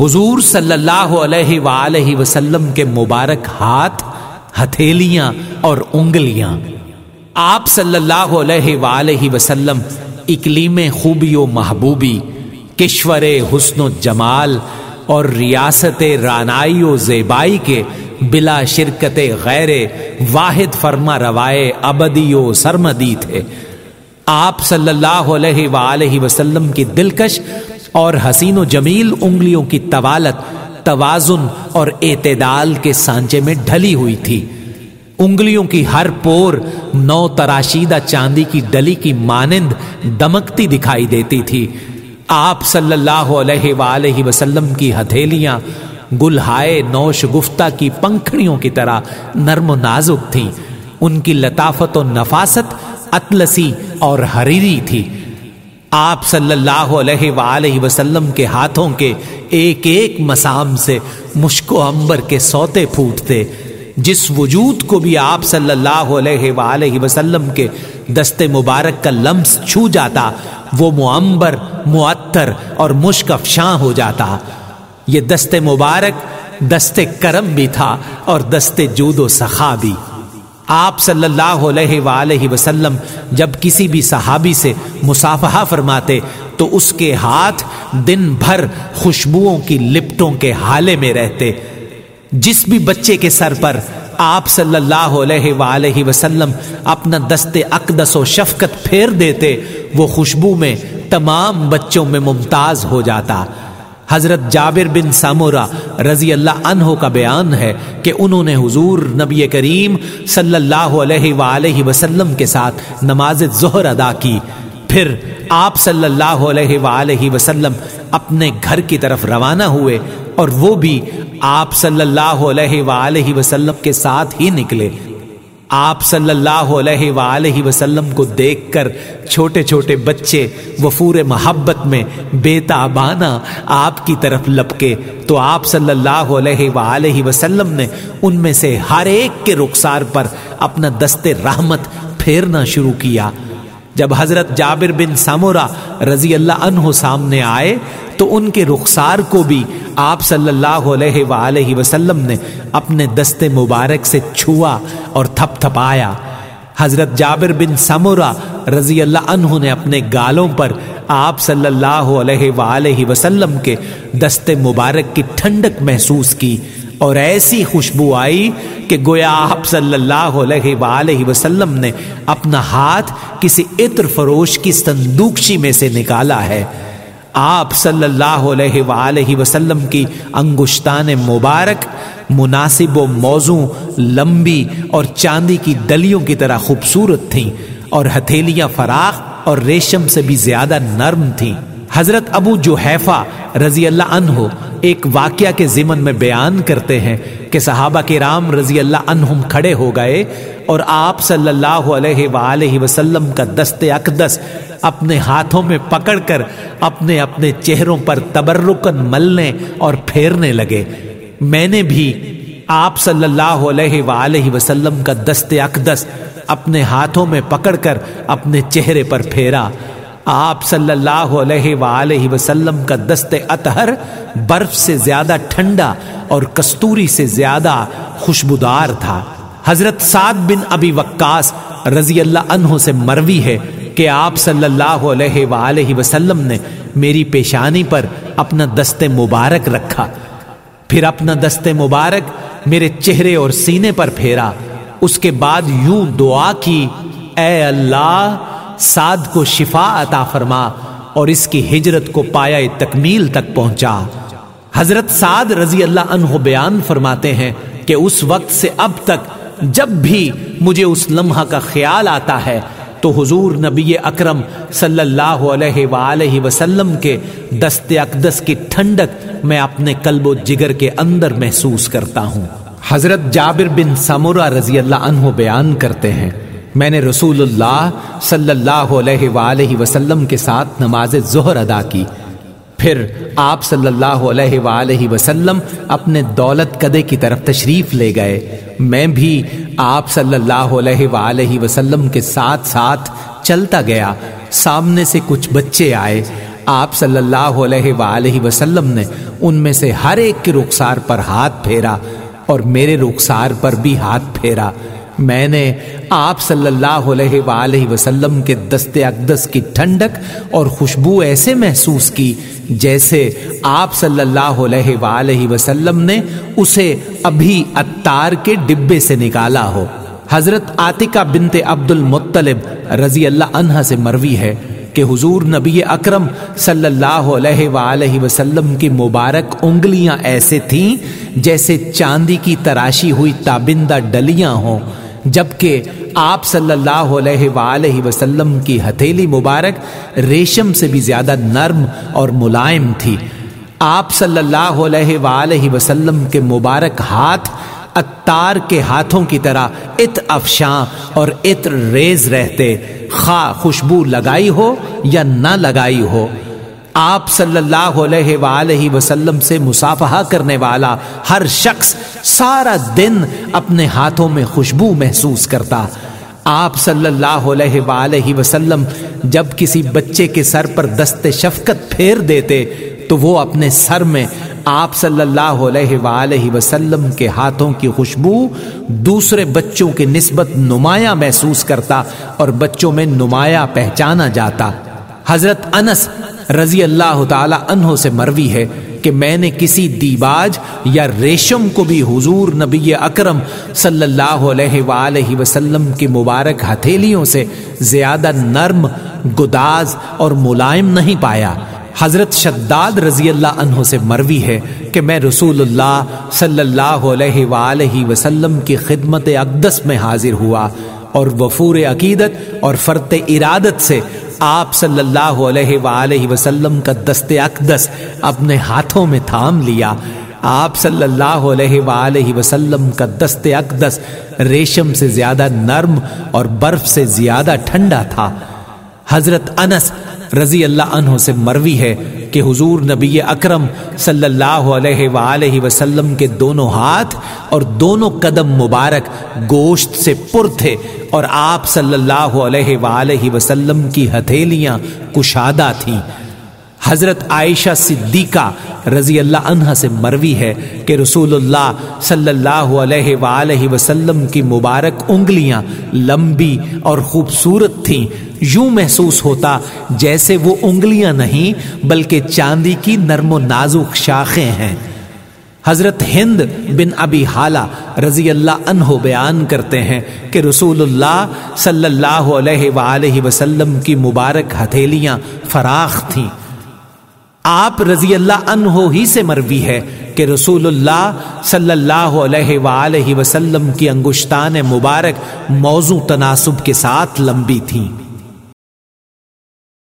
حضور صلی اللہ علیہ وآلہ وسلم کے مبارک ہاتھ، ہتھیلیاں اور انگلیاں۔ آپ صلی اللہ علیہ وآلہ وسلم اکلیم خوبی و محبوبی، کشور حسن و جمال اور ریاست رانائی و زیبائی کے بلا شرکت غیر واحد فرما روائے ابدی و سرمدی تھے۔ آپ صلی اللہ علیہ وآلہ وسلم کی دلکش اور حسین و جمیل انگلیوں کی طوالت، توازن اور اعتدال کے سانچے میں ڈھلی ہوئی تھی۔ انگلیوں کی ہر پور نو تراشیدہ چاندی کی ڈلی کی مانند دمکتی دکھائی دیتی تھی۔ آپ صلی اللہ علیہ وآلہ وسلم کی ہتھیلیاں گلہائے نوش گفتہ کی پنکھڑیوں کی طرح نرم و نازک تھیں۔ ان کی لطافت و نفاست اطلسی اور حریری تھی۔ آپ صلی اللہ علیہ وآلہ وسلم کے ہاتھوں کے ایک ایک مسام سے مشک و امبر کے سوتے پھوٹتے۔ جس وجود کو بھی آپ صلی اللہ علیہ وآلہ وسلم کے دست مبارک کا لمس چھو جاتا، وہ معمبر، معطر اور مشک افشاں ہو جاتا۔ یہ دست مبارک دست کرم بھی تھا اور دست جود و سخا بھی۔ آپ صلی اللہ علیہ وآلہ وسلم جب کسی بھی صحابی سے مصافحہ فرماتے تو اس کے ہاتھ دن بھر خوشبوؤں کی لپٹوں کے حالے میں رہتے۔ جس بھی بچے کے سر پر آپ صلی اللہ علیہ وآلہ وسلم اپنا دست اقدس و شفقت پھیر دیتے، وہ خوشبو میں تمام بچوں میں ممتاز ہو جاتا۔ حضرت جابر بن سامورا رضی اللہ عنہ کا بیان ہے کہ انہوں نے حضور نبی کریم صلی اللہ علیہ وآلہ وسلم کے ساتھ نماز ظہر ادا کی۔ پھر آپ صلی اللہ علیہ وآلہ وسلم اپنے گھر کی طرف روانہ ہوئے اور وہ بھی آپ صلی اللہ علیہ وآلہ وسلم کے ساتھ ہی نکلے۔ آپ صلی اللہ علیہ وآلہ وسلم کو دیکھ کر چھوٹے چھوٹے بچے وفور محبت میں بے تابانہ آپ کی طرف لپکے، تو آپ صلی اللہ علیہ وآلہ وسلم نے ان میں سے ہر ایک کے رخسار پر اپنا دست رحمت پھیرنا شروع کیا۔ جب حضرت جابر بن سامورا رضی اللہ عنہ سامنے آئے تو ان کے رخسار کو بھی آپ صلی اللہ علیہ وآلہ وسلم نے اپنے دست مبارک سے چھوا اور تھپ تھپایا۔ حضرت جابر بن سمورا رضی اللہ عنہ نے اپنے گالوں پر آپ صلی اللہ علیہ وآلہ وسلم کے دست مبارک کی ٹھنڈک محسوس کی۔ اور ایسی خوشبو آئی کہ گویا آپ صلی اللہ علیہ وآلہ وسلم نے اپنا ہاتھ کسی عطر فروش کی صندوقچی میں سے نکالا ہے۔ آپ صلی اللہ علیہ وآلہ وسلم کی انگشتان مبارک، مناسب و موضوع لمبی اور چاندی کی دلیوں کی طرح خوبصورت تھیں اور ہتھیلیاں فراخ اور ریشم سے بھی زیادہ نرم تھیں۔ حضرت ابو جو رضی اللہ عنہ ایک واقعہ کے ضمن میں بیان کرتے ہیں کہ صحابہ کے رام رضی اللہ عنہم کھڑے ہو گئے اور آپ صلی اللہ علیہ وآلہ وسلم کا دست اقدس اپنے ہاتھوں میں پکڑ کر اپنے اپنے چہروں پر تبرکن ملنے اور پھیرنے لگے۔ میں نے بھی آپ صلی اللہ علیہ وآلہ وسلم کا دست اقدس اپنے ہاتھوں میں پکڑ کر اپنے چہرے پر پھیرا۔ آپ صلی اللہ علیہ وآلہ وسلم کا دست اطہر برف سے زیادہ ٹھنڈا اور کستوری سے زیادہ خوشبودار تھا۔ حضرت سعد بن ابی وقاص رضی اللہ عنہ سے مروی ہے کہ آپ صلی اللہ علیہ وآلہ وسلم نے میری پیشانی پر اپنا دست مبارک رکھا۔ پھر اپنا دست مبارک میرے چہرے اور سینے پر پھیرا۔ اس کے بعد یوں دعا کی، اے اللہ سعد کو شفا عطا فرما اور اس کی ہجرت کو پایا تکمیل تک پہنچا۔ حضرت سعد رضی اللہ عنہ بیان فرماتے ہیں کہ اس وقت سے اب تک جب بھی مجھے اس لمحہ کا خیال آتا ہے تو حضور نبی اکرم صلی اللہ علیہ وآلہ وسلم کے دست اقدس کی ٹھنڈک میں اپنے قلب و جگر کے اندر محسوس کرتا ہوں۔ حضرت جابر بن سمورہ رضی اللہ عنہ بیان کرتے ہیں میں نے رسول اللہ صلی اللہ علیہ وآلہ وسلم کے ساتھ نماز ظہر ادا کی۔ پھر آپ صلی اللہ علیہ وآلہ وسلم اپنے دولت قدے کی طرف تشریف لے گئے۔ میں بھی آپ صلی اللہ علیہ وآلہ وسلم کے ساتھ ساتھ چلتا گیا۔ سامنے سے کچھ بچے آئے۔ آپ صلی اللہ علیہ وآلہ وسلم نے ان میں سے ہر ایک کے رخسار پر ہاتھ پھیرا اور میرے رخسار پر بھی ہاتھ پھیرا۔ میں نے آپ صلی اللہ علیہ وآلہ وسلم کے دست اقدس کی ٹھنڈک اور خوشبو ایسے محسوس کی جیسے آپ صلی اللہ علیہ وآلہ وسلم نے اسے ابھی اتار کے ڈبے سے نکالا ہو۔ حضرت عاتقہ بنت عبد المطلب رضی اللہ عنہ سے مروی ہے کہ حضور نبی اکرم صلی اللہ علیہ وآلہ وسلم کی مبارک انگلیاں ایسے تھیں جیسے چاندی کی تراشی ہوئی تابندہ ڈلیاں ہوں۔ جبکہ آپ صلی اللہ علیہ وآلہ وسلم کی ہتھیلی مبارک ریشم سے بھی زیادہ نرم اور ملائم تھی۔ آپ صلی اللہ علیہ وآلہ وسلم کے مبارک ہاتھ اتار کے ہاتھوں کی طرح ات افشاں اور اتر ریز رہتے، خواہ خوشبو لگائی ہو یا نہ لگائی ہو۔ آپ صلی اللہ علیہ وآلہ وسلم سے مصافحہ کرنے والا ہر شخص سارا دن اپنے ہاتھوں میں خوشبو محسوس کرتا۔ آپ صلی اللہ علیہ وآلہ وسلم جب کسی بچے کے سر پر دست شفقت پھیر دیتے، تو وہ اپنے سر میں آپ صلی اللہ علیہ وآلہ وسلم کے ہاتھوں کی خوشبو دوسرے بچوں کی نسبت نمایاں محسوس کرتا اور بچوں میں نمایاں پہچانا جاتا۔ حضرت انس رضی اللہ تعالی عنہ سے مروی ہے کہ میں نے کسی دیباج یا ریشم کو بھی حضور نبی اکرم صلی اللہ علیہ وآلہ وسلم کی مبارک ہتھیلیوں سے زیادہ نرم، گداز اور ملائم نہیں پایا۔ حضرت شداد رضی اللہ عنہ سے مروی ہے کہ میں رسول اللہ صلی اللہ علیہ وآلہ وسلم کی خدمت اقدس میں حاضر ہوا اور وفور عقیدت اور فرت ارادت سے آپ صلی اللہ علیہ وآلہ وسلم کا دست اقدس اپنے ہاتھوں میں تھام لیا۔ آپ صلی اللہ علیہ وآلہ وسلم کا دست اقدس ریشم سے زیادہ نرم اور برف سے زیادہ ٹھنڈا تھا۔ حضرت انس رضی اللہ عنہ سے مروی ہے کہ حضور نبی اکرم صلی اللہ علیہ وآلہ وسلم کے دونوں ہاتھ اور دونوں قدم مبارک گوشت سے پر تھے۔ اور آپ صلی اللہ علیہ وآلہ وسلم کی ہتھیلیاں کشادہ تھیں۔ حضرت عائشہ صدیقہ رضی اللہ عنہ سے مروی ہے کہ رسول اللہ صلی اللہ علیہ وآلہ وسلم کی مبارک انگلیاں لمبی اور خوبصورت تھیں۔ یوں محسوس ہوتا جیسے وہ انگلیاں نہیں بلکہ چاندی کی نرم و نازک شاخیں ہیں۔ حضرت ہند بن ابی حالہ رضی اللہ عنہ بیان کرتے ہیں کہ رسول اللہ صلی اللہ علیہ وآلہ وسلم کی مبارک ہتھیلیاں فراخ تھیں۔ آپ رضی اللہ عنہ ہی سے مروی ہے کہ رسول اللہ صلی اللہ علیہ وآلہ وسلم کی انگشتان مبارک موضوع تناسب کے ساتھ لمبی تھیں۔